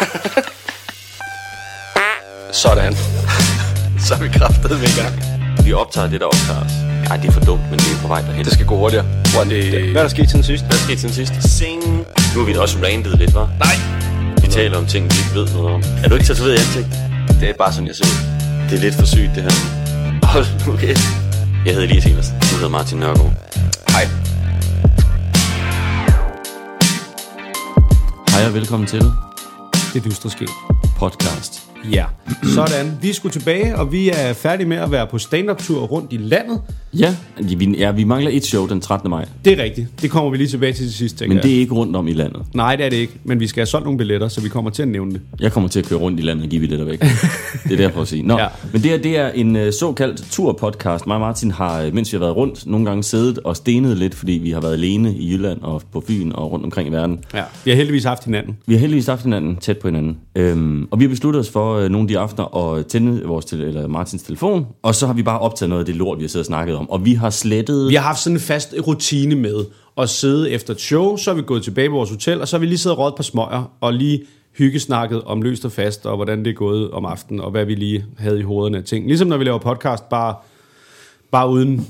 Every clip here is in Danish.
Sådan. Så er vi kraftet med i gang. Vi optager det, der optager os. Ej, det er for dumt, men det er på vej derhen. Det skal gå hurtigere. Hvor det... Hvad er der sket siden sidst? Hvad skete siden sidst? Sing. Nu har vi da også randet lidt, hva'? Nej. Vi taler om ting, vi ikke ved noget om. Er du ikke tatoveret i ansigt? Det er bare sådan, jeg ser ud. Det er lidt for sygt, det her. Hold nu kæft. Jeg hedder Elias Evers. Du hedder Martin Nørgaard. Hej. Hej og velkommen til det dystre skæg podcast. Ja, sådan. Vi skulle tilbage, og vi er færdige med at være på stand-up-tur rundt i landet. Ja, vi, ja, vi mangler et show den 13. maj. Det er rigtigt. Det kommer vi lige tilbage til til sidst, tænker Men det jeg. er ikke rundt om i landet. Nej, det er det ikke. Men vi skal have solgt nogle billetter, så vi kommer til at nævne det. Jeg kommer til at køre rundt i landet og give billetter væk. det er derfor at sige. Nå, ja. Men det, her, det er en uh, såkaldt turpodcast. Mig og Martin har, øh, mens vi har været rundt, nogle gange siddet og stenet lidt, fordi vi har været alene i Jylland og på Fyn og rundt omkring i verden. Ja. Vi har heldigvis haft hinanden. Vi har heldigvis haft hinanden tæt på hinanden. Øhm, og vi har besluttet os for øh, nogle af de aftener at tænde vores te- eller Martins telefon, og så har vi bare optaget noget af det lort, vi har siddet og snakket om. Og vi har slettet... Vi har haft sådan en fast rutine med at sidde efter et show, så er vi gået tilbage på vores hotel, og så har vi lige siddet og rådet på smøger, og lige hyggesnakket om løst og fast, og hvordan det er gået om aftenen, og hvad vi lige havde i hovederne af ting. Ligesom når vi laver podcast, bare, bare uden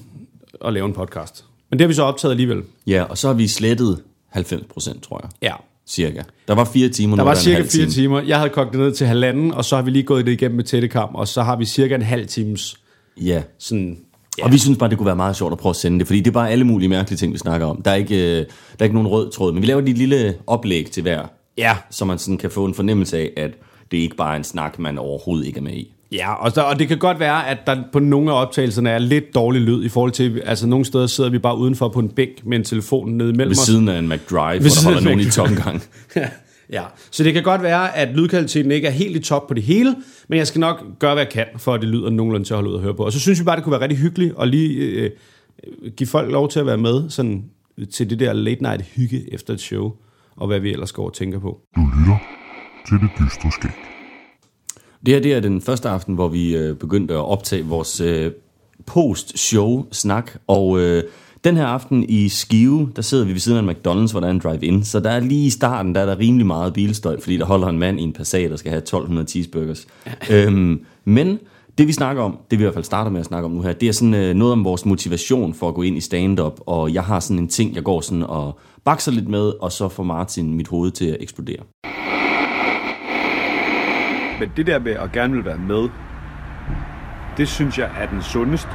at lave en podcast. Men det har vi så optaget alligevel. Ja, og så har vi slettet 90 procent, tror jeg. Ja. Cirka. Der var fire timer. Der var cirka fire time. timer. Jeg havde kogt det ned til halvanden, og så har vi lige gået det igennem med tættekam, og så har vi cirka en halv times Ja. sådan... Ja. Og vi synes bare, det kunne være meget sjovt at prøve at sende det, fordi det er bare alle mulige mærkelige ting, vi snakker om. Der er ikke, øh, der er ikke nogen rød tråd, men vi laver lige et lille oplæg til hver, Ja, så man sådan kan få en fornemmelse af, at det ikke bare er en snak, man overhovedet ikke er med i. Ja, og, der, og det kan godt være, at der på nogle af optagelserne er lidt dårlig lyd i forhold til, altså nogle steder sidder vi bare udenfor på en bænk med en telefon nede imellem Ved os. siden af en McDrive, hvor der holder nogen i tomgang. ja, så det kan godt være, at lydkvaliteten ikke er helt i top på det hele, men jeg skal nok gøre, hvad jeg kan, for at det lyder nogenlunde til at holde ud at høre på. Og så synes vi bare, det kunne være rigtig hyggeligt at lige øh, øh, give folk lov til at være med sådan, til det der late night hygge efter et show, og hvad vi ellers går og tænker på. Du lytter til det dystre skæg. Det her det er den første aften, hvor vi øh, begyndte at optage vores øh, post-show-snak, og øh, den her aften i Skive, der sidder vi ved siden af en McDonald's, hvor der er en drive-in, så der er lige i starten, der er der rimelig meget bilstøj, fordi der holder en mand i en Passat, der skal have 1200 cheeseburgers. øhm, men det vi snakker om, det vi i hvert fald starter med at snakke om nu her, det er sådan øh, noget om vores motivation for at gå ind i stand-up, og jeg har sådan en ting, jeg går sådan og bakser lidt med, og så får Martin mit hoved til at eksplodere. Men det der med at gerne vil være med, det synes jeg er den sundeste.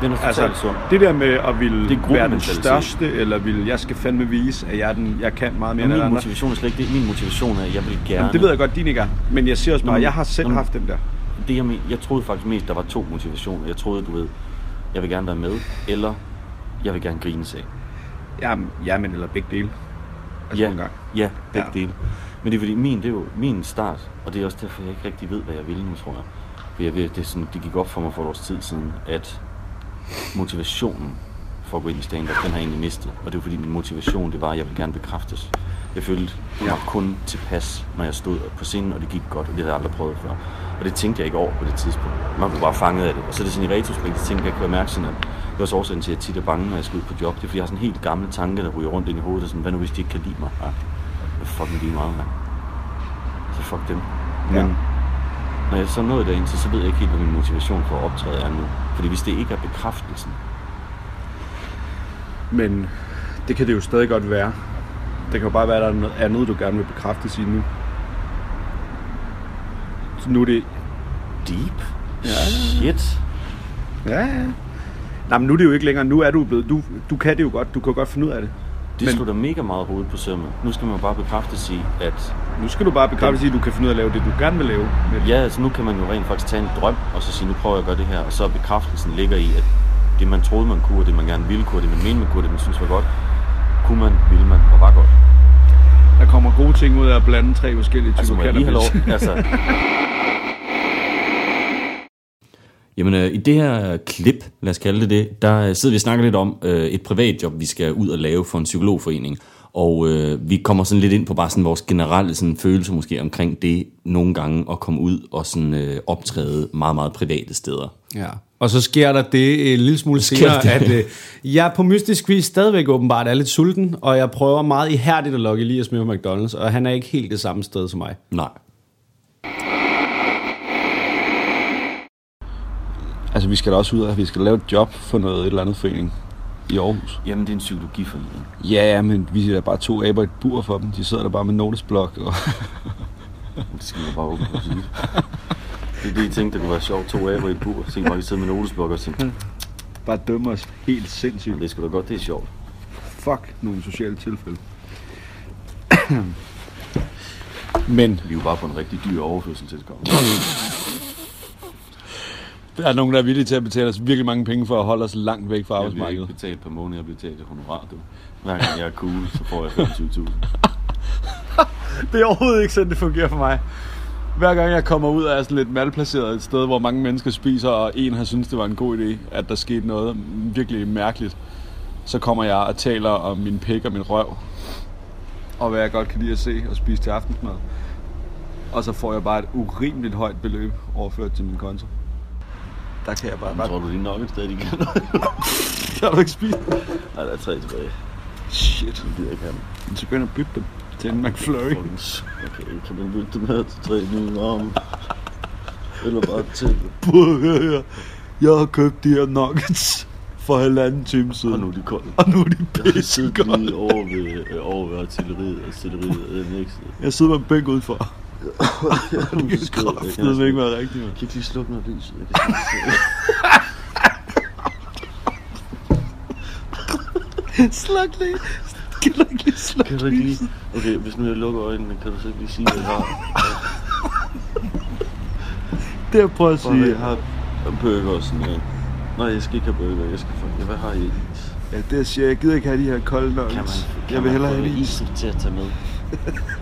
Den er Altså, det der med at ville Det er være den største, eller vil jeg skal fandme vise, at jeg, er den, jeg kan meget mere end alle min andre. motivation er slet ikke det. Min motivation er, at jeg vil gerne... Jamen, det ved jeg godt, din ikke er. Men jeg siger også bare, men- jeg har selv nå, haft den der. Det jeg, men, jeg troede faktisk mest, der var to motivationer. Jeg troede, du ved, jeg vil gerne være med, eller jeg vil gerne grine af. Jamen, ja, men eller begge dele. Altså, Ja, ja, begge ja. dele. Men det er fordi, min, det er jo min start, og det er også derfor, jeg ikke rigtig ved, hvad jeg vil nu, tror jeg. For jeg ved, det, er sådan, det gik op for mig for et års tid siden, at motivationen for at gå ind i stand den har jeg egentlig mistet. Og det er fordi, min motivation, det var, at jeg vil gerne bekræftes. Jeg følte mig kun tilpas, når jeg stod på scenen, og det gik godt, og det havde jeg aldrig prøvet før. Og det tænkte jeg ikke over på det tidspunkt. Man blev bare fanget af det. Og så er det sådan i retrospekt, det tænkte, jeg kunne mærke sådan, at det var også årsagen til, at jeg tit er bange, når jeg skal ud på job. Det er fordi, jeg har sådan en helt gammel tanke, der ryger rundt ind i hovedet. Og sådan, hvad nu hvis de ikke kan lide mig? Ja, fucking lige meget, mand. Så fuck dem. Men Ja. ja. når jeg så nåede derind, så, så ved jeg ikke helt, hvad min motivation for at optræde er nu. Fordi hvis det ikke er bekræftelsen, Men det kan det jo stadig godt være. Det kan jo bare være, at der er noget andet, du gerne vil bekræftes i nu. Så nu er det... deep, shit, Ja, ja. Nej, men nu er det jo ikke længere. Nu er du blevet... Du, du kan det jo godt. Du kan godt finde ud af det. Det Men- slutter mega meget hovedet på sømmet. Nu skal man bare bekræftes i, at Nu skal du bare bekræftes i, at du kan finde ud af at lave det, du gerne vil lave. Det. ja, altså nu kan man jo rent faktisk tage en drøm, og så sige, nu prøver jeg at gøre det her, og så bekræftelsen ligger i, at det man troede man kunne, og det man gerne ville kunne, og det man mente man kunne, og det man synes var godt, kunne man, ville man, og var godt. Der kommer gode ting ud af at blande tre forskellige Altså typer må jeg lige have lov, cannabis. altså. Jamen, øh, i det her klip, lad os kalde det det, der øh, sidder vi og snakker lidt om øh, et privatjob, vi skal ud og lave for en psykologforening. Og øh, vi kommer sådan lidt ind på bare sådan vores generelle sådan, følelse måske omkring det nogle gange at komme ud og sådan øh, optræde meget, meget private steder. Ja. Og så sker der det en lille smule senere, det. at øh, jeg på mystisk vis stadigvæk åbenbart er lidt sulten, og jeg prøver meget ihærdigt at lokke Elias med på McDonald's, og han er ikke helt det samme sted som mig. Nej. Altså, vi skal da også ud og vi skal lave et job for noget et eller andet forening i Aarhus. Jamen, det er en psykologiforening. Ja, men vi er da bare to aber i et bur for dem. De sidder der bare med notesblok. Og... Det skal jeg bare åbne og sige. Det er det, I tænkte, det kunne være sjovt. To aber i et bur. Så tænkte bare, at sidde med notesblok og tænkte, bare dømmer os helt sindssygt. det er sgu da godt, det er sjovt. Fuck nogle sociale tilfælde. men Vi er jo bare på en rigtig dyr overførselstilkomst. der er nogen, der er villige til at betale os virkelig mange penge for at holde os langt væk fra Jeg bliver ikke arbejdsmarkedet. betalt per måned, jeg bliver betalt honorar, du. Hver gang jeg er cool, så får jeg 25.000. Det er overhovedet ikke sådan, det fungerer for mig. Hver gang jeg kommer ud af sådan lidt malplaceret et sted, hvor mange mennesker spiser, og en har syntes, det var en god idé, at der skete noget virkelig mærkeligt, så kommer jeg og taler om min pik og min røv. Og hvad jeg godt kan lide at se og spise til aftensmad. Og så får jeg bare et urimeligt højt beløb overført til min konto. Der kan jeg bare... Jeg bare tror du, de nok et sted, de kan? har du ikke spist? Nej, der er tre tilbage. Shit. Jeg gider ikke have dem. Så begynder at bytte dem til en McFlurry. Okay, kan man bytte dem her til tre nye arme? Eller bare til. Her. Jeg har købt de her nuggets for halvanden time siden. Og nu er de kolde. og nu er de Jeg har pisse siddet lige over ved, øh, over ved artilleriet, artilleriet er ikke Jeg sidder med en bænk udenfor. Det kan kraftedeme ikke være rigtigt, mand. Kan ikke lige slukke noget lys? Jeg kan Sluk lige. Kan du ikke lige slukke Kan du ikke lige... Okay, hvis nu jeg lukker øjnene, kan du så ikke lige sige, hvad jeg har? Det jeg prøver at Bare, jeg sige. har burger og sådan noget. Nej, jeg skal ikke have burger. Jeg skal få... Hvad har I? Is? Ja, det jeg siger, jeg gider ikke have de her kolde Kan man, nuggets. kan Jeg vil man hellere have is. isen til at tage med?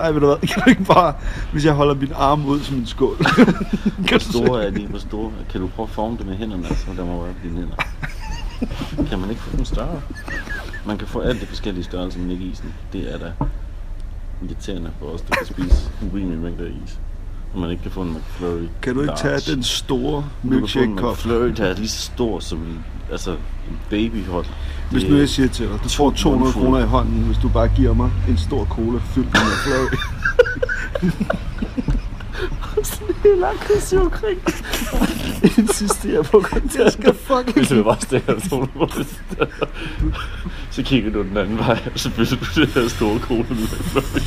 Ej, ved du hvad? Kan du ikke bare, hvis jeg holder min arm ud som en skål. kan Hvor store er de? Hvor store? Kan du prøve at forme det med hænderne? Altså, der må være på dine hænder. Kan man ikke få dem større? Man kan få alt det forskellige størrelser, men ikke isen. Det er da irriterende for os, der kan spise urimelige mængder af is. Og man ikke kan få en McFlurry. Kan du ikke tage large. den store en milkshake-kop? McFlurry, der er lige så stor som en, altså, en babyhold. Hvis nu jeg siger til dig, du får 200 mundfulde. kroner i hånden, hvis du bare giver mig en stor cola fyldt med McFlurry. helt aggressiv omkring. Insisterer på kontanter. Jeg skal fucking... Hvis du bare stikker sådan på det. Så kigger du den anden vej, og så fylder du det her store cola med McFlurry.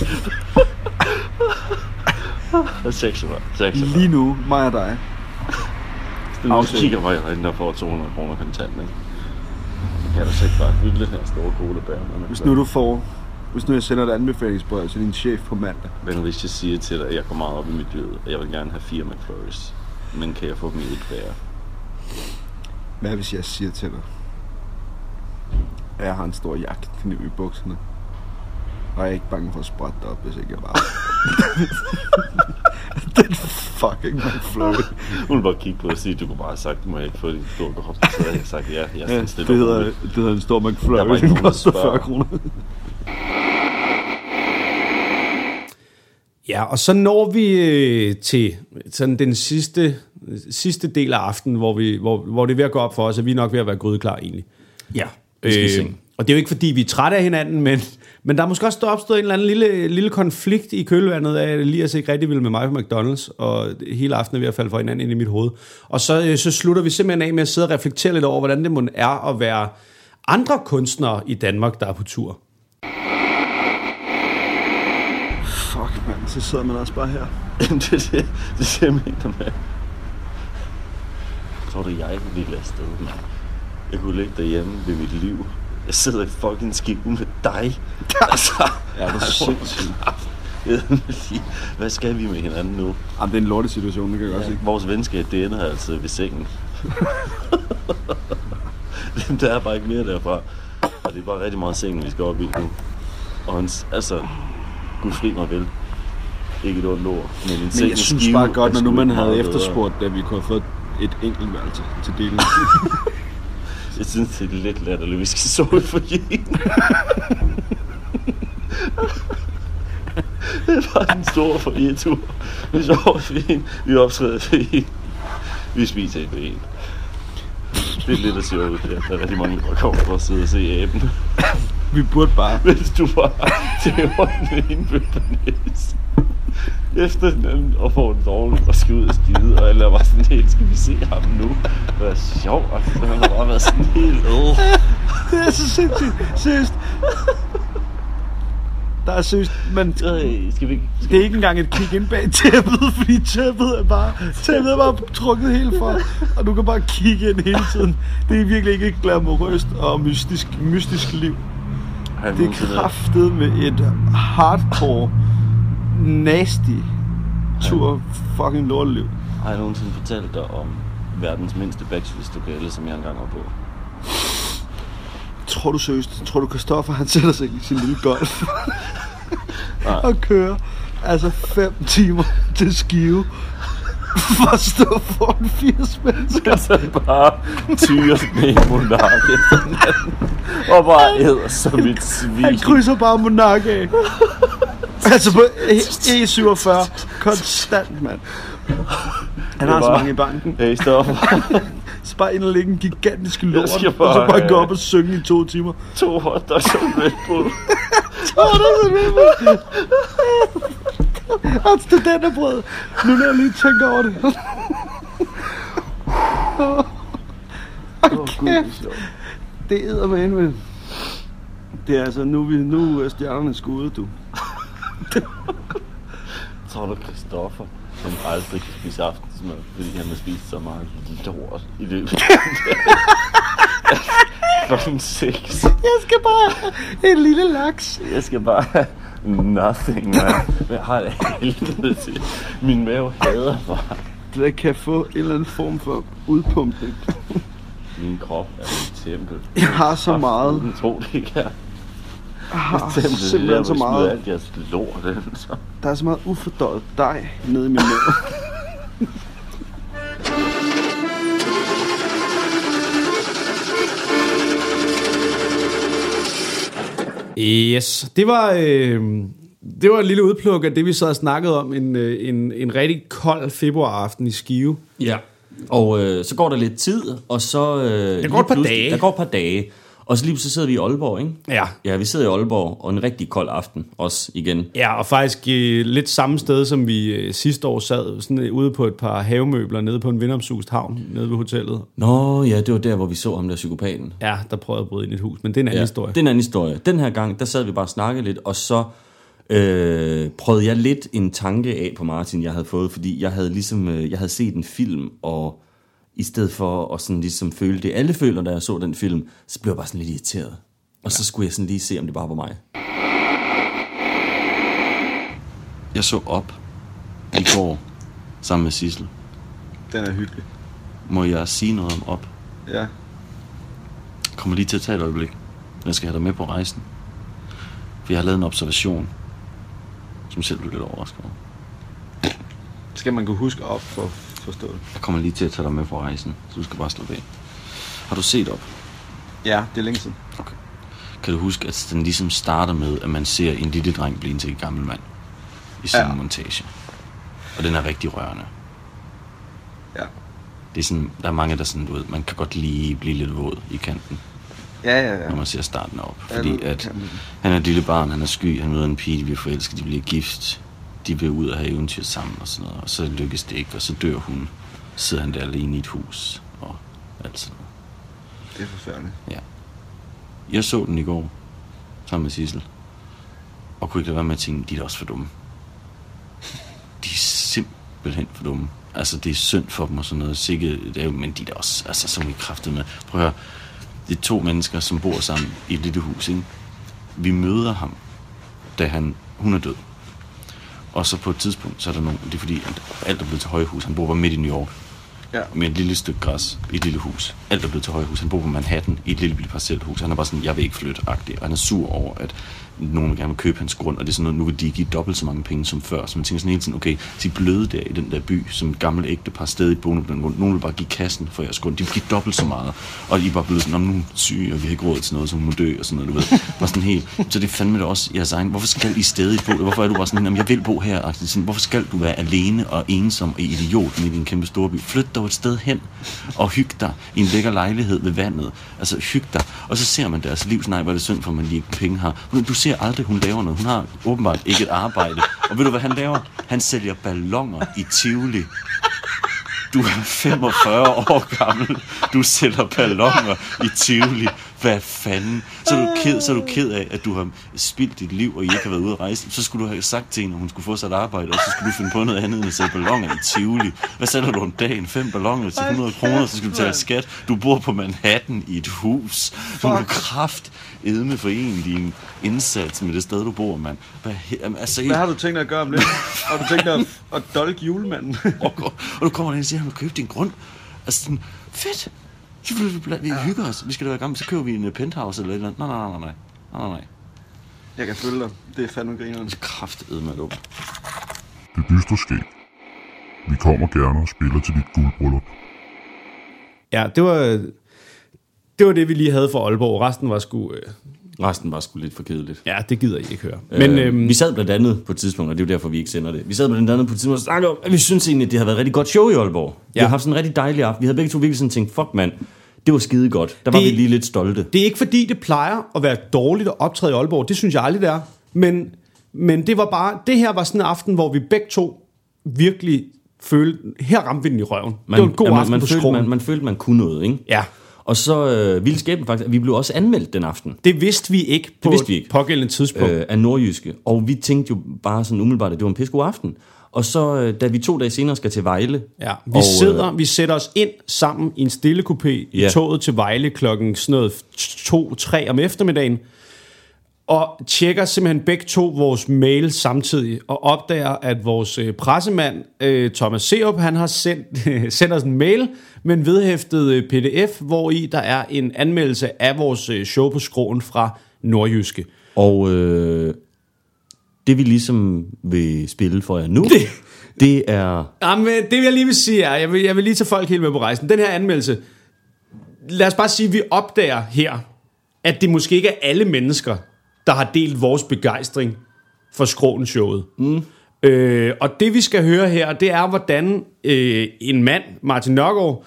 Og 600. 600. Lige nu, mig og dig. Nu aftale. kigger mig derinde, der får 200 kroner kontant, ikke? Så kan du så ikke bare fylde den her store cola bær med Hvis nu du får... Hvis nu jeg sender et anbefalingsbrev til din chef på mandag. Men hvis jeg siger til dig, at jeg går meget op i miljøet, og jeg vil gerne have fire McFlurries, men kan jeg få dem i et bær? Hvad hvis jeg siger til dig, at jeg har en stor jagtkniv i bukserne? Og jeg er ikke bange for at sprætte dig op, hvis ikke jeg bare... Den fucking McFlurry. Hun bare kigge på og sige, du kunne bare have sagt, må jeg ikke få din store krop? Så havde jeg sagt, ja, jeg er det, stille og hedder, det hedder en stor McFlurry. Den koster spørger. 40 kroner. Ja, og så når vi øh, til sådan den sidste, sidste del af aftenen, hvor, vi, hvor, hvor det er ved at gå op for os, at vi er nok ved at være grydeklar egentlig. Ja, vi skal Øh, se. Og det er jo ikke fordi, vi er trætte af hinanden, men, men der er måske også opstået en eller anden lille, lille konflikt i kølvandet af, at Elias ikke rigtig ville med mig på McDonald's, og hele aftenen er ved at falde for hinanden ind i mit hoved. Og så, øh, så slutter vi simpelthen af med at sidde og reflektere lidt over, hvordan det må er at være andre kunstnere i Danmark, der er på tur. Fuck, mand. Så sidder man også bare her. Det, det, det er simpelthen der med. Tror du, jeg ville afsted, mand? Jeg kunne ligge derhjemme ved mit liv. Jeg sidder i fucking skib med dig. altså, Ja, det er sindssygt. Hvad skal vi med hinanden nu? Jamen, det er en lortesituation, det kan jeg godt sige. Vores venskab, det ender altså ved sengen. der er bare ikke mere derfra. Og det er bare rigtig meget sengen, vi skal op i nu. Og hans, altså, gud fri mig vel. Ikke et ondt ord, men en Men jeg synes bare godt, når nu man ikke havde efterspurgt, at vi kunne have fået et enkelt værelse til delen. Jeg synes, det er lidt latterligt, vi skal sove i forjen. det var en stor forietur. Vi sover svin, vi optræder svin, vi spiser et ben. Det er lidt at se ud der. Er rigtig mange, der kommer for at sidde og se aben. Vi burde bare... Hvis du bare tæver den ene bøbernæs efter den anden og får den dårligt og skal ud og skide, og alle bare sådan helt, skal vi se ham nu? Det var sjovt, og så har bare været sådan helt, øh. Det er så sindssygt. Seriøst. Der er seriøst, men Øh, skal vi ikke... det er ikke engang et kig ind bag tæppet, fordi tæppet er bare, tæppet er bare trukket helt for, og du kan bare kigge ind hele tiden. Det er virkelig ikke et glamourøst og mystisk, mystisk liv. Det er kraftet med et hardcore, nasty tur fucking lorteliv. Har jeg nogensinde fortalt dig om verdens mindste backstreet-lokale, som jeg engang var på? Tror du seriøst? Tror du, Christoffer han sætter sig i sin lille golf og kører altså fem timer til skive for at stå foran 80 mennesker? Så bare tyre med en monark. Og bare æder som et svin. Han krydser bare Monark af. Altså på E- E47. Konstant, mand. Han har så mange i banken. Hey, stop. Så bare ind og lægge en gigantisk lort, og så bare gå have- op og synge i to timer. to hot dogs og Red Bull. Det er så vildt. Og studenterbrød. Nu når jeg lige tænker over det. Åh, gud, det er sjovt. Det æder med. Det er altså, nu, vi, nu er stjernerne skudt, du. Tror du, Christoffer, han aldrig kan spise aftensmad, fordi han har spist så meget lort i løbet Klokken 6. Jeg skal bare have en lille laks. Jeg skal bare have nothing, man. Jeg har det helvede til. Min mave hader bare. Det kan få en eller anden form for udpumpning. Min krop er et tempel. Jeg har så meget. Jeg tror det ikke har der, simpelthen så meget. alt jeres lort. ind, Så. Der er så meget ufordøjet dej nede i min mave. Yes, det var, øh, det var et lille udpluk af det, vi sad og snakkede om en, øh, en, en rigtig kold februaraften i Skive. Ja. Og øh, så går der lidt tid, og så... Øh, der går et par dage. Der går et par dage. Og så lige så sidder vi i Aalborg, ikke? Ja. Ja, vi sidder i Aalborg, og en rigtig kold aften også igen. Ja, og faktisk øh, lidt samme sted, som vi øh, sidste år sad, sådan øh, ude på et par havemøbler nede på en vindomsust havn, nede ved hotellet. Nå, ja, det var der, hvor vi så ham der psykopaten. Ja, der prøvede at bryde ind i et hus, men det er en anden Ja, historie. det er en anden historie. Den her gang, der sad vi bare og snakkede lidt, og så øh, prøvede jeg lidt en tanke af på Martin, jeg havde fået, fordi jeg havde ligesom, øh, jeg havde set en film, og i stedet for at sådan ligesom føle det, alle føler, da jeg så den film, så blev jeg bare sådan lidt irriteret. Og så skulle jeg sådan lige se, om det bare var mig. Jeg så op i går sammen med Sissel. Den er hyggelig. Må jeg sige noget om op? Ja. Jeg kommer lige til at tage et øjeblik. Jeg skal have dig med på rejsen. For jeg har lavet en observation, som selv blev lidt overrasket over. Skal man kunne huske op for forstå det? Jeg kommer lige til at tage dig med på rejsen, så du skal bare slå af. Har du set op? Ja, det er længe siden. Okay. Kan du huske, at den ligesom starter med, at man ser en lille dreng blive til en gammel mand i sin Ja. ja. montage. Og den er rigtig rørende. Ja. Det er sådan, der er mange, der sådan, du ved, man kan godt lige blive lidt våd i kanten, Ja, ja, ja. når man ser starten op. Ja, Fordi det at han er et lille barn, han er sky, han møder en pige, de bliver forelsket, de bliver gift. De vil ud og have eventyr sammen og sådan noget, og så lykkes det ikke, og så dør hun. Sidder han der alene i et hus, og alt sådan noget. Det er forfærdeligt. Jeg så den i går, sammen med Sissel, og kunne ikke lade være med at tænke, de er da også for dumme. De er simpelthen for dumme. Altså, det er synd for dem og sådan noget. Sikke, det er jo, men de er da også, altså, så er vi kraftet med. Prøv at høre, det er to mennesker, som bor sammen i et lille hus, ikke? Vi møder ham, da han, hun er død. Og så på et tidspunkt, så er der nogen, det er fordi, at alt er blevet til højhus. Han bor bare midt i New York Ja. med et lille stykke græs i et lille hus. Alt er blevet til højhus. Han bor på Manhattan i et lille, lille parcelhus. Han er bare sådan, jeg vil ikke flytte agtig. Og han er sur over, at nogen vil gerne vil købe hans grund, og det er sådan noget, nu vil de give dobbelt så mange penge som før. Så man tænker sådan hele tiden, okay, de bløde der i den der by, som et gammelt ægtepar sted i på rundt, grund. Nogen vil bare give kassen for jeres grund. De vil give dobbelt så meget. Og de er bare blevet sådan, nu er syg, og vi har ikke råd til noget, så hun må dø, og sådan noget, du ved. Bare sådan helt, så det fandme det også jeres egen. Hvorfor skal I stadig bo? Hvorfor er du bare sådan, jamen, jeg vil bo her? Og sådan, hvorfor skal du være alene og ensom og idiot midt i en kæmpe storby? Flyt dig et sted hen og hyg dig i en lækker lejlighed ved vandet. Altså hyg dig. Og så ser man deres liv, nej, hvor er det synd for, at man lige penge har. Men Du ser aldrig, hun laver noget. Hun har åbenbart ikke et arbejde. Og ved du, hvad han laver? Han sælger ballonger i Tivoli. Du er 45 år gammel. Du sælger ballonger i Tivoli. Hvad fanden? Så er, du ked, så er du ked af, at du har spildt dit liv, og I ikke har været ude at rejse. Så skulle du have sagt til hende, at hun skulle få sig et arbejde, og så skulle du finde på noget andet end at sælge ballonger i Tivoli. Hvad sælger du om dagen? Fem ballonger til 100 kroner, så skal du betale skat. Du bor på Manhattan i et hus. Du må kraft edme for en din indsats med det sted, du bor, mand. Hvad, altså, Hvad har du tænkt dig at gøre om lidt? Har du tænkt dig at, at dolke julemanden? og, og du kommer ind og siger, at han vil købe din grund. Altså sådan, fedt. Så vil vi, vi hygger os. Vi skal da være gamle. Så køber vi en uh, penthouse eller et eller andet. Nej, nej, nej, nej. Nej, nej, nej. Jeg kan følge dig. Det er fandme grineren. Kraftedme med dumt. Det dystre skæg. Vi kommer gerne og spiller til dit guldbryllup. Ja, det var, det var det, vi lige havde for Aalborg. Resten var sgu... Øh, Resten var sgu lidt for kedeligt. ja, det gider I ikke høre. Men, øh, øhm, vi sad blandt andet på et tidspunkt, og det er jo derfor, vi ikke sender det. Vi sad blandt andet på et tidspunkt og snakkede om, at vi synes egentlig, at det har været et rigtig godt show i Aalborg. Ja. Vi har haft sådan en rigtig dejlig aften. Vi havde begge to virkelig sådan tænkt, fuck mand, det var skide godt. Der var Det- vi lige lidt stolte. Det er ikke fordi, det plejer at være dårligt at optræde i Aalborg. Det synes jeg aldrig, det er. Men, men det var bare... Det her var sådan en aften, hvor vi begge to virkelig følte... Her ramte vi den i røven. Man, det var en god ja, man, aften man, på følte, skroen. man, man følte, man kunne noget, ikke? Ja, Og så øh, ville skæbnen faktisk, at vi blev også anmeldt den aften. det vidste vi ikke på vidste vi ikke. pågældende tidspunkt. øh, af nordjyske. Og vi tænkte jo bare sådan umiddelbart, at det var en pissegod aften. Og så, øh, da vi to dage senere skal til Vejle... Ja, vi, og, og, sidder, vi sætter os ind sammen i en stille coupé i Ja. toget til Vejle klokken sådan noget 2-3 om eftermiddagen, og tjekker simpelthen begge to vores mail samtidig, og opdager, at vores øh, pressemand, øh, Thomas Seup, han har sendt, sendt os en mail med en vedhæftet øh, pdf, hvor i der er en anmeldelse af vores show på skroen fra Nordjyske. Og øh, det vi ligesom vil spille for jer nu, det, det er... Jamen, det vil jeg lige vil sige er, jeg vil, jeg vil lige tage folk helt med på rejsen. Den her anmeldelse, lad os bare sige, at vi opdager her, at det måske ikke er alle mennesker, der har delt vores begejstring for Skråen-showet. Mm. Øh, og det vi skal høre her, det er, hvordan øh, en mand, Martin Nørgaard,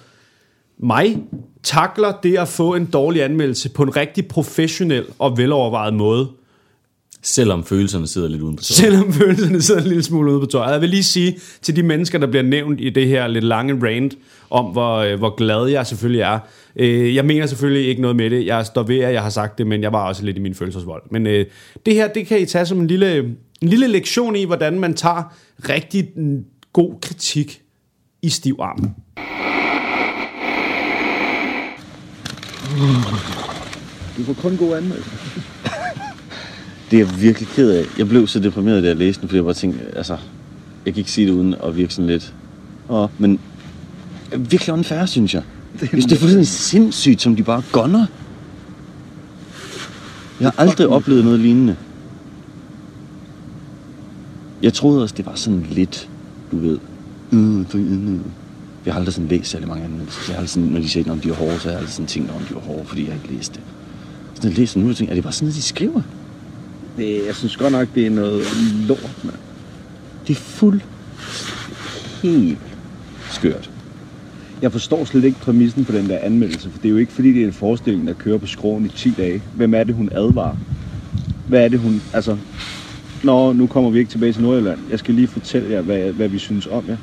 mig, takler det at få en dårlig anmeldelse på en rigtig professionel og velovervejet måde. Selvom følelserne sidder lidt uden på tøjet. Selvom følelserne sidder en lille smule ude på tøjet. Jeg vil lige sige til de mennesker, der bliver nævnt i det her lidt lange rant, om hvor, øh, hvor glad jeg selvfølgelig er. Øh, jeg mener selvfølgelig ikke noget med det. Jeg står ved, at jeg har sagt det, men jeg var også lidt i min følelsesvold. Men øh, det her, det kan I tage som en lille, en lille lektion i, hvordan man tager rigtig god kritik i stiv arm. Du får kun god anmeldelse. Det er jeg virkelig ked af. Jeg blev så deprimeret, da jeg læste den, fordi jeg bare tænkte, altså, jeg kan ikke sige det uden at virke sådan lidt. Og, men virkelig unfair, synes jeg. Jeg synes, det er fuldstændig sindssygt, som de bare gonner. Jeg har aldrig oplevet noget lignende. Jeg troede også, det var sådan lidt, du ved. For, øh. Jeg har aldrig sådan læst særlig mange anmeldelser. Jeg har aldrig sådan, når de siger, om de er hårde, så har jeg aldrig sådan tænkt, om de var hårde, fordi jeg ikke læste det. Så jeg læser nu, og tænker, er det bare sådan noget, de skriver? Det, jeg synes godt nok, det er noget lort, mand. Det er fuld helt skørt. Jeg forstår slet ikke præmissen på den der anmeldelse, for det er jo ikke fordi, det er en forestilling, der kører på skroen i 10 dage. Hvem er det, hun advarer? Hvad er det, hun... Altså, Nå, nu kommer vi ikke tilbage til Nordjylland. Jeg skal lige fortælle jer, hvad, hvad vi synes om jer.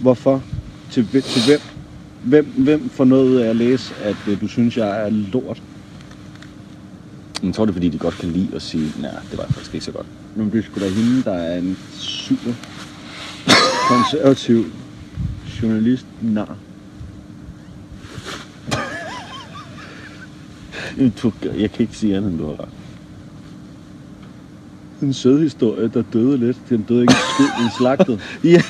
Hvorfor? Til, hvem- til hvem? Hvem, hvem får noget ud af at læse, at øh, du synes, jeg er lort? Jeg tror, det er, fordi de godt kan lide at sige, nej, det var faktisk ikke så godt. Men det sgu da hende, der er en super konservativ journalist. Nej. Du, jeg kan ikke sige andet, end du har ret. En sød historie, der døde lidt. Den døde ikke skid, den slagtede. Ja,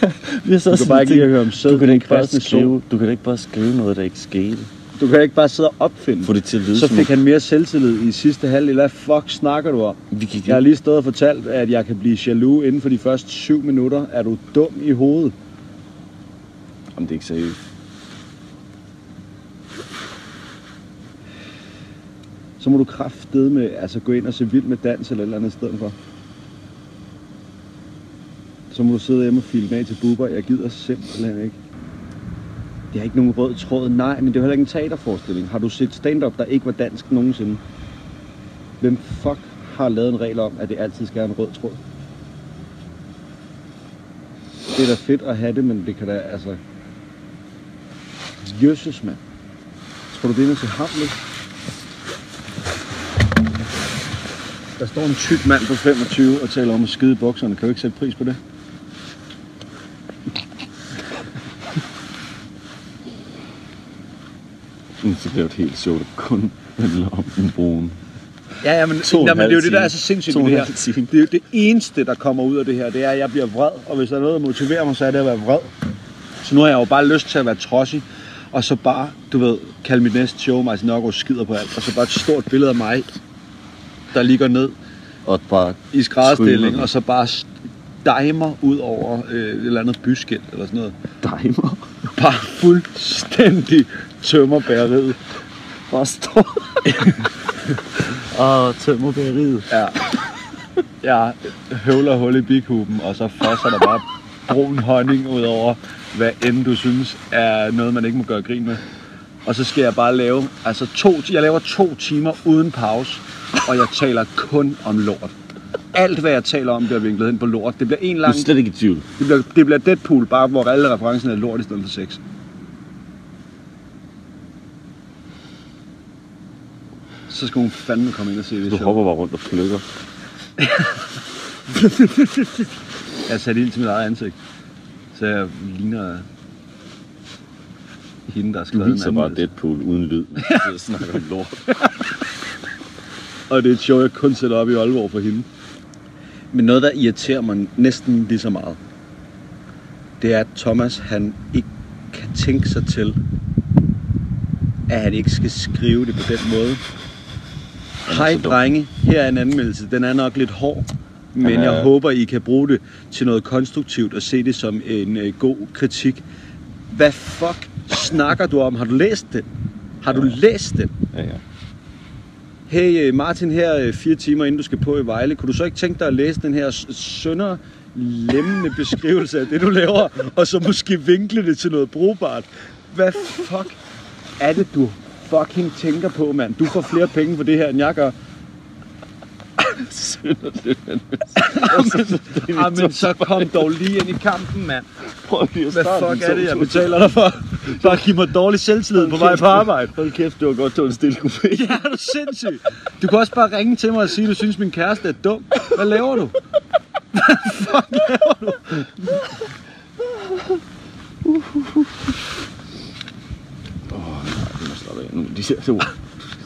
vi har så Du kan bare ikke lide at høre om sæd Du kan ikke bare skrive, du kan ikke bare skrive noget, der ikke skete. Du kan ikke bare sidde og opfinde. Få det til at lyde Så fik han mere selvtillid i sidste halvdel. Hvad fuck snakker du om? Vi gik Jeg har lige stået og fortalt, at jeg kan blive jaloux inden for de første syv minutter. Er du dum i hovedet? Om det er ikke seriøst. Så må du kraftede med, altså gå ind og se vild med dans eller et eller andet sted for. Så må du sidde hjemme og filme af til buber. Jeg gider simpelthen ikke. Det er ikke nogen rød tråd. Nej, men det er heller ikke en teaterforestilling. Har du set stand-up, der ikke var dansk nogensinde? Hvem fuck har lavet en regel om, at det altid skal have en rød tråd? Det er da fedt at have det, men det kan da, altså... Jøsses, mand. Tror du, det er ind Hamlet? Der står en tyk mand på 25 og taler om at skide bukserne. Kan du ikke sætte pris på det? Så bliver det helt sjovt, at kun handler om den brune. Ja, ja, men, To nej, men det er jo det, der er så sindssygt ved det her. time. Det er jo det eneste, der kommer ud af det her, det er, at jeg bliver vred. Og hvis der er noget, der motiverer mig, så er det at være vred. Så nu har jeg jo bare lyst til at være trodsig. Og så bare, du ved, kalde mit næste show, Martin Nørgaard skider på alt. Og så bare et stort billede af mig, der ligger ned Og bare i skrædderstilling. Og så bare dejmer ud over øh, et eller andet byskilt eller sådan noget. dimer. Bare fuldstændig tømmer bæreriet. Bare står. Åh, tømmer bageriet. Ja. Jeg høvler hul i bikuben, og så fosser der bare brun honning ud over, hvad end du synes er noget, man ikke må gøre grin med. Og så skal jeg bare lave, altså to, jeg laver to timer uden pause, og jeg taler kun om lort. Alt, hvad jeg taler om, bliver vinklet hen på lort. Det bliver en Du lang... er slet ikke i tvivl. Det bliver, det bliver Deadpool, bare hvor alle referencerne er lort i stedet for sex. Så skal hun fandme komme ind og se det Du show. hopper bare rundt og flykker. Jeg har sat ild til mit eget ansigt. Så jeg ligner hende, der har Du skrevet viser en bare. Deadpool uden lyd. Du sidder og snakker om lort. Og det er et show, jeg kun sætter op i Aalborg for hende. Men noget, der irriterer mig næsten lige så meget, det er, at Thomas, han ikke kan tænke sig til, at han ikke skal skrive det på den måde. Hej drenge, her er en anmeldelse. Den er nok lidt hård, men er- jeg håber, I kan bruge det til noget konstruktivt og se det som en øh, god kritik. Hvad fuck snakker du om? Har du læst den? Har du læst den? Ja, ja. Hey øh, Martin, her øh, fire timer inden du skal på i Vejle, kunne du så ikke tænke dig at læse den her sønder lemmende beskrivelse af det, du laver, og så måske vinkle det til noget brugbart? Hvad fuck er det, du fucking tænker på, mand? Du får flere penge for det her, end jeg gør. Ah, men så kom dog lige ind i kampen, mand. Prøv lige at Hvad fuck er det, jeg betaler dig for? Bare giv mig dårlig selvtillid på vej på arbejde. Hold kæft, det var godt, var en stille kupé. Ja, er du sindssyg? Du kan også bare ringe til mig og sige, at du synes, min kæreste er dum. Hvad laver du? Hvad fuck laver du? Du må stoppe af nu. De ser så...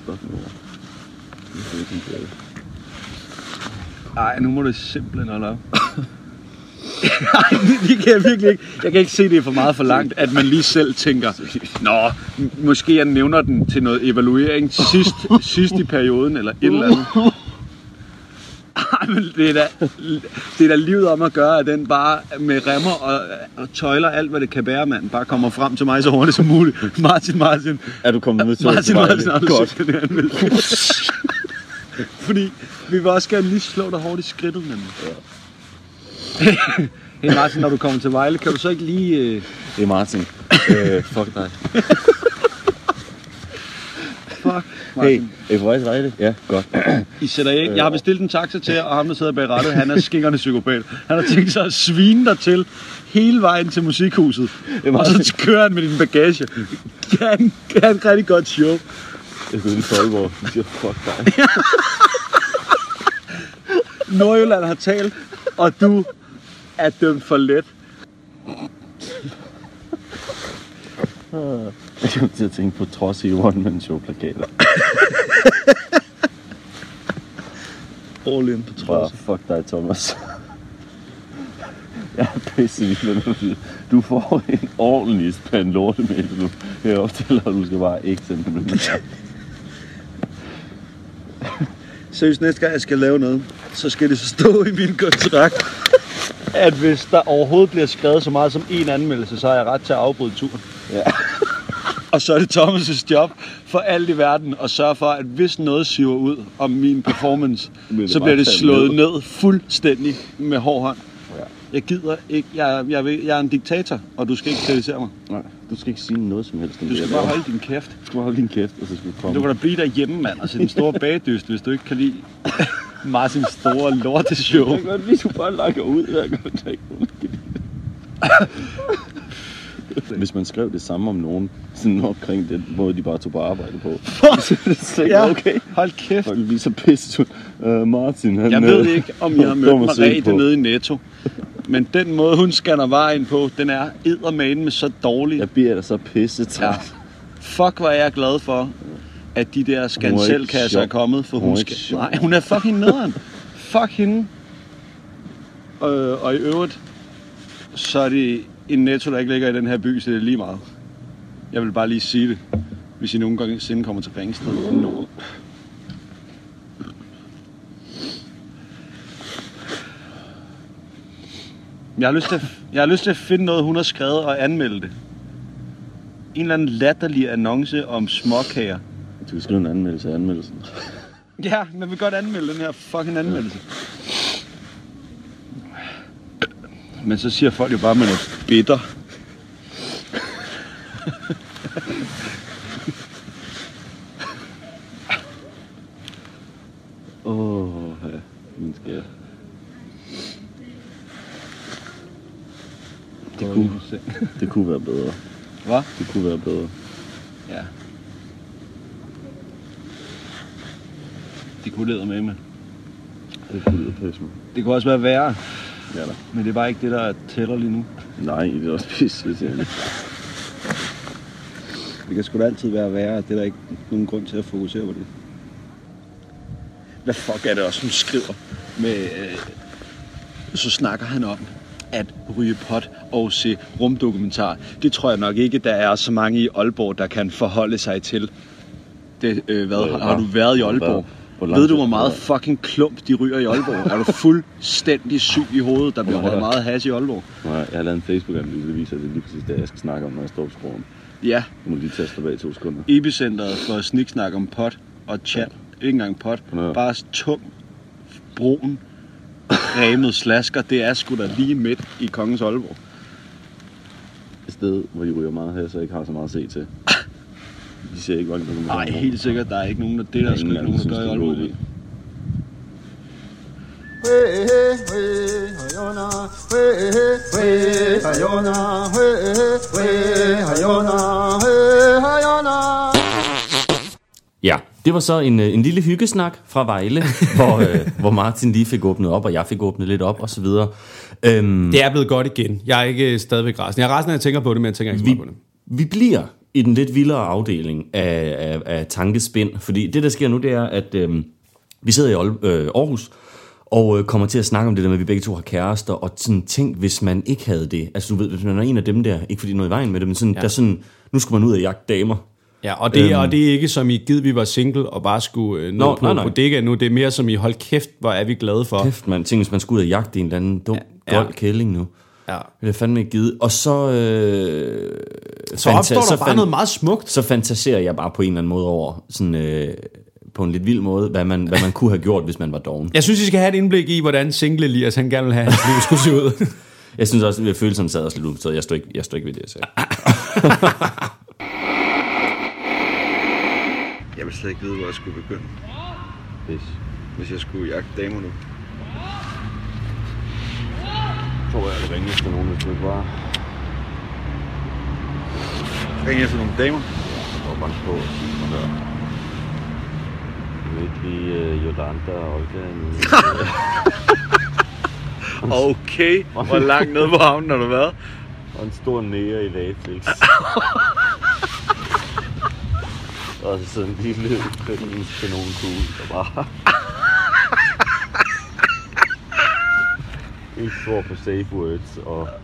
Stoppe nu. Det er ikke sådan, det er. Ej, nu må du simpelthen holde op. Ej, det kan jeg virkelig ikke. Jeg kan ikke se, det er for meget for langt, at man lige selv tænker, Nå, måske jeg nævner den til noget evaluering sidst, sidst i perioden, eller et eller andet. Det er, da, det er da livet om at gøre, at den bare med remmer og, og tøjler alt, hvad det kan bære, mand, bare kommer frem til mig så hurtigt som muligt. Martin, Martin, Er du kommet med til Martin? Martin, du Godt. den her? Fordi vi vil også gerne lige slå dig hårdt i skridtet, nemlig. hey Martin, når du kommer til Vejle, kan du så ikke lige... Øh... Det er Martin. øh, fuck dig. Fuck, Hey, Martin. er I på vej til? Ja, godt. I sætter ikke. Jeg har bestilt en taxa til jer, og ham, der sidder bag rattet, han er skinkerne psykopat. Han har tænkt sig at svine dig til hele vejen til musikhuset. Og så kører han med din bagage. Kan kan han rigtig godt show. Jeg skal lige. De siger, fuck dig. Nordjylland har talt, og du er dømt for let. Jeg kom til at tænke på trods i one-man-show-plakater. All in på Bare fuck dig, Thomas. jeg er pisse vildt. Du får en ordentlig spand lortemæl nu. Jeg optæller, at du skal bare ikke sende dem. Seriøst, næste gang jeg skal lave noget, så skal det så stå i min kontrakt, at hvis der overhovedet bliver skrevet så meget som en anmeldelse, så har jeg ret til at afbryde turen. Ja. Og så er det Thomas' job for alt i verden at sørge for, at hvis noget siver ud om min performance, så bliver det slået ned. ned fuldstændig med hård hånd. Ja. Jeg gider ikke. Jeg, jeg, vil- jeg er en diktator, og du skal ikke kritisere mig. Nej, du skal ikke sige noget som helst Du skal jeg bare holde din kæft. Du skal bare holde din kæft, og så skal du komme. Du kan da blive derhjemme, mand, og se den store bagdyst, hvis du ikke kan lide Martins store lorteshow. Jeg kan godt lide, du bare lakker ud. Jeg kan godt ikke Hvis man skrev det samme om nogen, sådan omkring den måde, de bare tog på arbejde på, så er det slet ikke Ja, okay. hold kæft. Folk bliver så pisse. Uh, Martin, han... Jeg øh, ved ikke, om jeg har mødt Marete nede i Netto. Men den måde, hun scanner vejen på, den er eddermane med så dårlig. Jeg bliver da så pisse Ja. ja. Fuck, hvor er jeg glad for, at de der skanselkasser er sjov. kommet, for Hun hun, skal... Nej, hun er fucking nederen. Fuck hende. Øh, og i øvrigt, så er det en netto, der ikke ligger i den her by, så det er lige meget. Jeg vil bare lige sige det, hvis I nogle gange sinde kommer til Ringsted. No. Jeg har, lyst til at, jeg har lyst til at finde noget, hun har skrevet og anmelde det. En eller anden latterlig annonce om småkager. Du kan skrive en anmeldelse af anmeldelsen. Ja, man vil godt anmelde den her fucking anmeldelse. Men så siger folk jo bare, at man er bitter. Åh, oh, ja. Min skær. Det kunne, det kunne være bedre. Hvad? Det kunne være bedre. Ja. Det kunne lede med med. Det kunne lyde pisse. Det kunne også være værre, Ja da. men det er bare ikke det, der tæller lige nu. Nej, det er også pisse irriterende. Det kan sgu da altid være værre, det er der ikke nogen grund til at fokusere på det. Hvad fuck er det også, hun skriver med... Øh, så snakker han om at ryge pot og se rumdokumentar. Det tror jeg nok ikke, der er så mange i Aalborg, der kan forholde sig til. Det, øh, hvad, Øh, har, har du været i Aalborg? Ved du, hvor meget fucking klump de ryger i Aalborg? er du fuldstændig syg i hovedet, der bliver røget meget? hash i Aalborg? Nej, jeg har lavet en Facebook-analyse, der viser, at det er lige præcis det, jeg skal snakke om, når jeg står på skroen. Ja, Du må lige tage tilbage i to sekunder. epicentret for sniksnak om pot og chat. Ikke engang pot, Ja. bare tung, brun, remet slasker. Det er sgu da lige midt i Kongens Aalborg. Et sted, hvor de ryger meget her, så jeg ikke har så meget at se til. De ser ikke, de kommer Nej, helt sikkert, der er ikke nogen, der, det er der sgu ikke nogen, der gør i Aalborg. Ja, det var så en, øh, en lille hyggesnak fra Vejle, hvor, øh, hvor Martin lige fik åbnet op, og jeg fik åbnet lidt op, og så videre. Øhm, Det er blevet godt igen. Jeg er ikke stadigvæk resten. Jeg er resten, jeg tænker på det, men jeg tænker ikke så meget på det. vi bliver i den lidt vildere afdeling af, af, af tankespind, fordi det, der sker nu, det er, at øhm, vi sidder i Aal- øh, Aarhus, og øh, kommer til at snakke om det der med, at vi begge to har kærester, og sådan tænk, hvis man ikke havde det. Altså du ved, hvis man er en af dem der, ikke fordi noget i vejen med det, men sådan, ja. der er sådan, nu skulle man ud og jagte damer. Ja, og det, Øhm. og det er ikke som i givet, vi var single og bare skulle øh, nå Nå, på nej, nej. bodega nu. Det er mere som i, hold kæft, hvor er vi glade for. Kæft, man. Tænk, hvis man skulle ud og jagte en eller anden dum, Ja. ja. gold kælling nu. Ja. Det er fandme ikke givet. Og så... Øh, Så opstår der bare noget meget smukt. Så fantaserer jeg bare på en eller anden måde over, sådan, øh, på en lidt vild måde, hvad man, hvad man kunne have gjort, hvis man var doven. Jeg synes, I skal have et indblik i, hvordan single Elias han gerne vil have, at hans liv skulle se ud. Jeg synes også, at følelserne sad også lidt ud, så jeg stod ikke, jeg stod ikke ved det, jeg sagde. Jeg vil slet ikke vide, hvor jeg skulle begynde, Hvis. hvis jeg skulle jagte damer nu. Tror jeg, det ringes til nogen, hvis du ikke var. Ring efter nogle damer. Og banke på og sige, og hør. Du ikke lige uh, Jolanda og Olga nu. Okay, hvor langt nede på havnen har du været? og en stor nære i latex. og så sådan en lille kanonkugle, der bare... ikke tror på safe words, og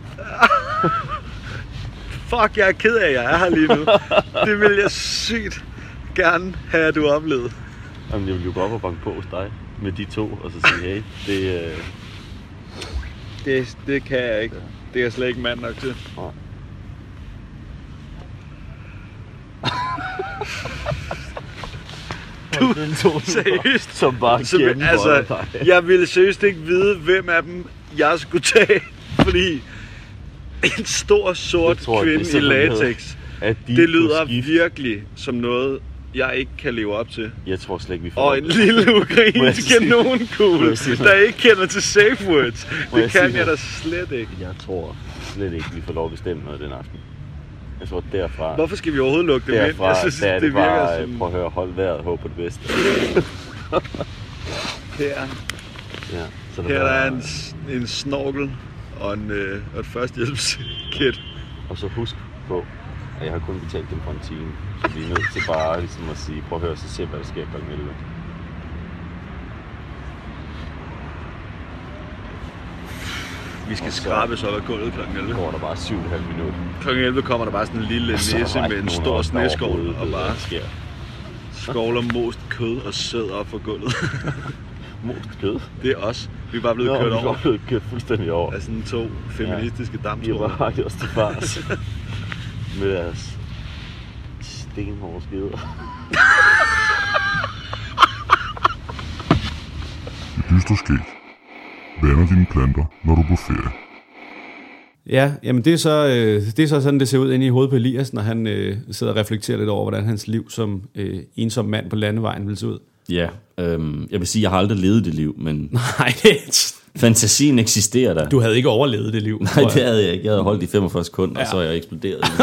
Fuck, jeg er ked af, at jeg er her lige nu. Det vil jeg sygt gerne have, at du oplevede. jamen, jeg vil jo gå op og banke på hos dig med de to, og så sige, hey, det, øh, Det, det kan jeg ikke. Det er jeg slet ikke mand nok til. Nej. Du, seriøst? som bare Så, altså, dig. jeg ville seriøst ikke vide, hvem af dem jeg skulle tage, fordi en stor sort Jeg tror, det kvinde i latex, At de det lyder virkelig som noget, jeg ikke kan leve op til. Jeg tror slet ikke, vi får Og en lille ukrainsk kanonkugle, der ikke kender til safe words. Må jeg Det kan jeg da slet ikke. Jeg tror slet ikke, vi får lov at bestemme noget den aften. Jeg tror derfra, Hvorfor skal vi overhovedet lukke det ind? derfra Jeg synes, der er det, det virker bare, som... prøv at høre, hold vejret, håb på det bedste. Her, Ja, så her der er en, en snorkel og, en, øh, og et førstehjælpskit. Og så husk på, at jeg har kun betalt dem for en time. Så vi er nødt til bare ligesom at sige, prøv at høre, så se hvad der sker kl. 11. Vi skal skrabes op af gulvet kl. 11. Nu går der bare 7,5 minutter. Kl. 11 kommer der bare sådan en lille der med en stor overhovedet og bare skovler most kød og sæd op for gulvet. Most kød. Det er os. Vi er bare blevet Nå, kørt vi over er blevet kørt fuldstændig over. af sådan to feministiske har damptråder. bare haft os til fars. Med deres stenhårde skider. Det dystre skæg. Vander dine planter, når du er på ferie. Ja, jamen det er, så, øh, det er så sådan, det ser ud inde i hovedet på Elias, når han øh, sidder og reflekterer lidt over, hvordan hans liv som øh, ensom mand på landevejen vil se ud. Ja, øhm, jeg vil sige, jeg har aldrig levet det liv, men Nej, det, fantasien eksisterer der. du havde ikke overlevet det liv. Nej, det havde jeg ikke. Jeg havde holdt i 45 sekunder, ja. og så er jeg eksploderet i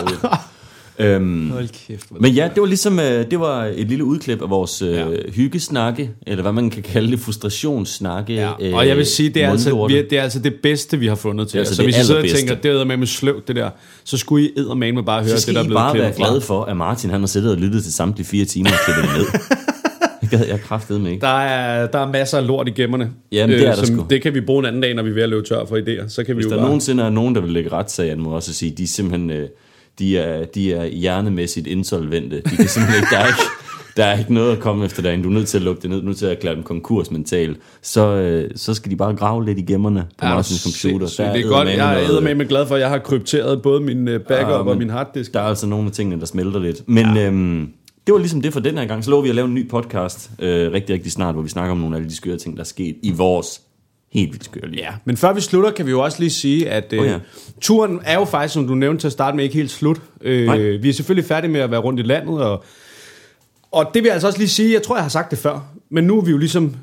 øhm, Hold kæft. men ja, det var ligesom øh, det var et lille udklip af vores øh, Ja. hyggesnakke, eller hvad man kan kalde det, frustrationssnakke. Ja, og jeg vil sige, det er, altså, vi, det er altså det bedste, vi har fundet til. Det altså så det hvis I sidder og tænker, det er med med sløvt det der, så skulle I eddermame bare høre så det, skal der er I blevet bare være klippet fra. glade for, at Martin han har siddet og lyttet til samtlige fire timer og klippet ned. gad jeg kraftedeme ikke. Der er, der er masser af lort i gemmerne. Øh, Jamen, det er der som, sgu. Det kan vi bruge en anden dag, når vi er ved at løbe tør for idéer. Så kan vi Hvis jo der bare... nogensinde er nogen, der vil lægge retssag an mod os og sige, de er simpelthen øh, de er, de er hjernemæssigt insolvente. De kan simpelthen ikke, der er ikke, der er ikke noget at komme efter derinde. Du er nødt til at lukke det ned, du er nødt til at erklære dem konkurs mentalt. Så, øh, så skal de bare grave lidt i gemmerne på Ja, Martins computer. sindssygt. det er godt. Jeg er eddermame glad for, at jeg har krypteret både min øh, backup Ja, og men min harddisk. Der er altså nogle af tingene, der smelter lidt. Men ja. øhm, det var ligesom det for den her gang. Så lover vi at lave en ny podcast øh, rigtig, rigtig snart, hvor vi snakker om nogle af de skøre ting, der er sket i vores helt vildt skøre liv. Ja, men før vi slutter, kan vi jo også lige sige, at øh, Oh ja. turen er jo faktisk, som du nævnte til at starte med, ikke helt slut. Nej. Øh, vi er selvfølgelig færdige med at være rundt i landet, og, og det vil jeg altså også lige sige, jeg tror, jeg har sagt det før, men nu er vi jo ligesom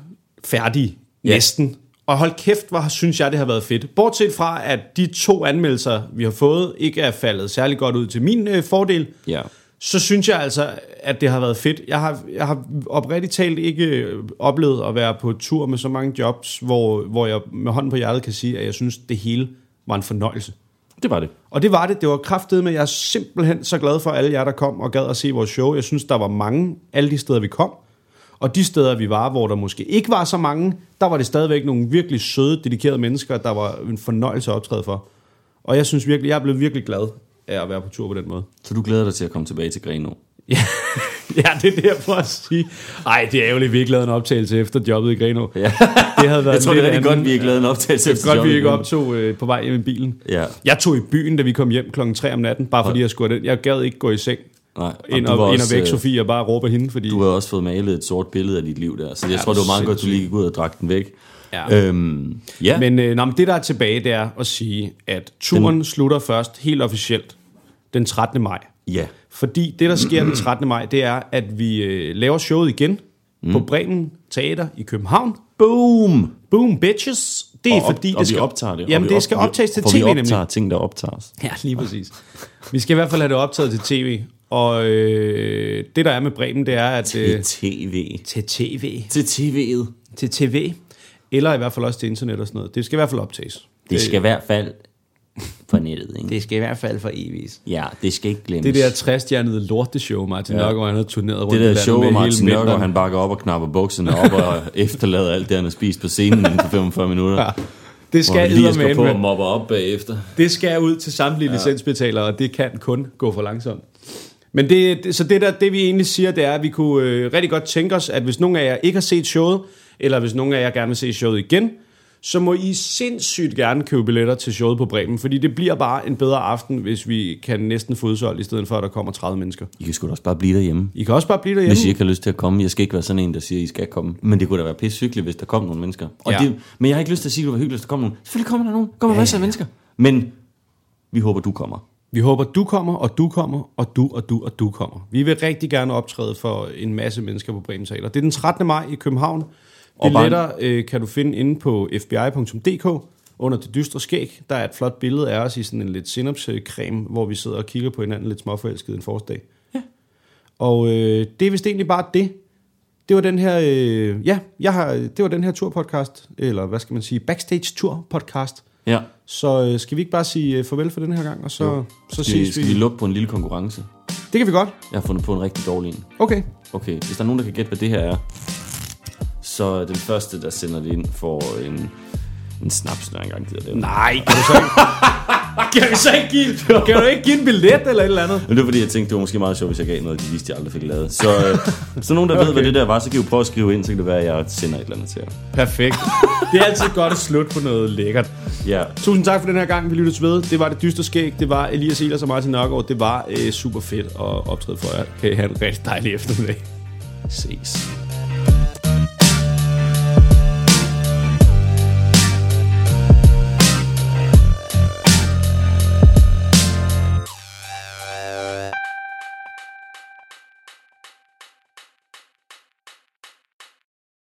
færdige, Ja. næsten. Og hold kæft, hvor synes jeg, det har været fedt. Bortset fra, at de to anmeldelser, vi har fået, ikke er faldet særlig godt ud til min øh, fordel, Ja. Så synes jeg altså, at det har været fedt. Jeg har, jeg har oprigtigt talt ikke oplevet at være på tur med så mange jobs, hvor, hvor jeg med hånden på hjertet kan sige, at jeg synes, det hele var en fornøjelse. Det var det. Og det var det. Det var kraftedet med. Jeg er simpelthen så glad for alle jer, der kom og gad at se vores show. Jeg synes, der var mange alle de steder, vi kom. Og de steder, vi var, hvor der måske ikke var så mange, der var det stadigvæk nogle virkelig søde, dedikerede mennesker, der var en fornøjelse at optræde for. Og jeg synes virkelig, jeg blevet virkelig glad af at være på tur på den måde. Så du glæder dig til at komme tilbage til Greno? Ja, ja det er derfor at sige. Ej, det er ærgerligt, vi ikke lavede en optagelse efter jobbet i Greno. Ja. Det havde været Jeg tror, det er rigtig godt, vi er glade en optagelse. Det er godt, vi ikke optog øh, på vej hjem i bilen. Ja. Jeg tog i byen, da vi kom hjem klokken 3 om natten, bare fordi jeg skulle den. Jeg gad ikke gå i seng Nej, ind og, var ind og væk øh, Sofie og bare råbe hende, fordi... Du har også fået malet et sort billede af dit liv der, så jeg Ja, tror, det var meget godt, du sindssygt. lige gik ud og drak den væk. Ja. Øhm, ja. Men, øh, nå, men det, der er tilbage, det er at sige, at turen den... slutter først helt officielt den 13. maj. ja. Fordi det, der sker den 13. maj, det er, at vi øh, laver showet igen mm. på Bremen Teater i København. Boom! Boom, bitches! Det er og, fordi, og det skal, vi optager det. Jamen, vi det skal op- vi- optages til for tv, vi nemlig. optager ting, der optages. Ja, lige præcis. Vi skal i hvert fald have det optaget til tv. Og øh, det, der er med Bremen, det er, at... Til Øh, tv. til tv. Til tv'et. Til tv. Eller i hvert fald også til internet og sådan noget. Det skal i hvert fald optages. Det skal i hvert fald på nettet, ikke? Det skal i hvert fald for evigt. Ja, det skal ikke glemmes. Det der træstjernede lorteshow, Martin ja. Nørgaard, han har turneret rundt det i der landet show, med Martin Nørgaard, han bakker op og knapper bukserne op og efterlader alt det, han har spist på scenen inden for 45 minutter. Ja. Det skal vi lige skal på og mobber op bagefter. Det skal ud til samtlige ja. licensbetalere, og det kan kun gå for langsomt. Men det, det, så det, der, det vi egentlig siger, det er, at vi kunne øh, rigtig godt tænke os, at hvis nogen af jer ikke har set showet, eller hvis nogen af jer gerne vil se showet igen, så må I sindssygt gerne købe billetter til showet på Bremen, fordi det bliver bare en bedre aften, hvis vi kan næsten få udsolgt, i stedet for at der kommer 30 mennesker. I kan sgu da også bare blive derhjemme. I kan også bare blive derhjemme. Hvis I ikke har lyst til at komme. Jeg skal ikke være sådan en, der siger, at I skal komme. Men det kunne da være pisse hyggeligt, hvis der kom nogle mennesker. Og Ja. det, men jeg har ikke lyst til at sige, at det var hyggeligt, hvis der kom nogen. Selvfølgelig kommer der nogen. Kommer ja, masser af mennesker. Men vi håber, du kommer. Vi håber, du kommer, og du kommer, og du, og du, og du kommer. Vi vil rigtig gerne optræde for en masse mennesker på Bremen Teater. Det er den 13. maj i København. Billetter øh, kan du finde inde på fbi.dk under det dystre skæg. Der er et flot billede af os i sådan en lidt sinapscreme, hvor vi sidder og kigger på hinanden lidt småforelsket en forårsdag. Ja. Og øh, det er vist egentlig bare det. Det var den her, øh, ja, jeg har, det var den her turpodcast, eller hvad skal man sige, backstage tur podcast. Ja. Så øh, skal vi ikke bare sige øh, farvel for den her gang, og så, så Skal, vi, ses skal vi lukke på en lille konkurrence? Det kan vi godt. Jeg har fundet på en rigtig dårlig en. Okay. Okay, hvis der er nogen, der kan gætte, hvad det her er, så den første, der sender det ind, får en, en snaps, når jeg engang gider det. Nej, kan du så ikke... kan, vi så ikke give, kan du ikke give en billet eller et eller andet? Men det var fordi, jeg tænkte, det var måske meget sjovt, hvis jeg gav noget, de vidste, jeg aldrig fik lavet. Så, øh, så nogen, der okay. ved, hvad det der var, så kan I jo prøve at skrive ind, så kan det være, at jeg sender et eller andet til jer. Perfekt. Det er altid godt at slutte på noget lækkert. Ja, Tusind tak for den her gang, vi lyttes ved. Det var det dystre skæg. Det var Elias Ehlers og Martin Nørgaard. Det var øh, super fedt at optræde for jer. Kan I have en rigtig dejlig eftermiddag. Ses.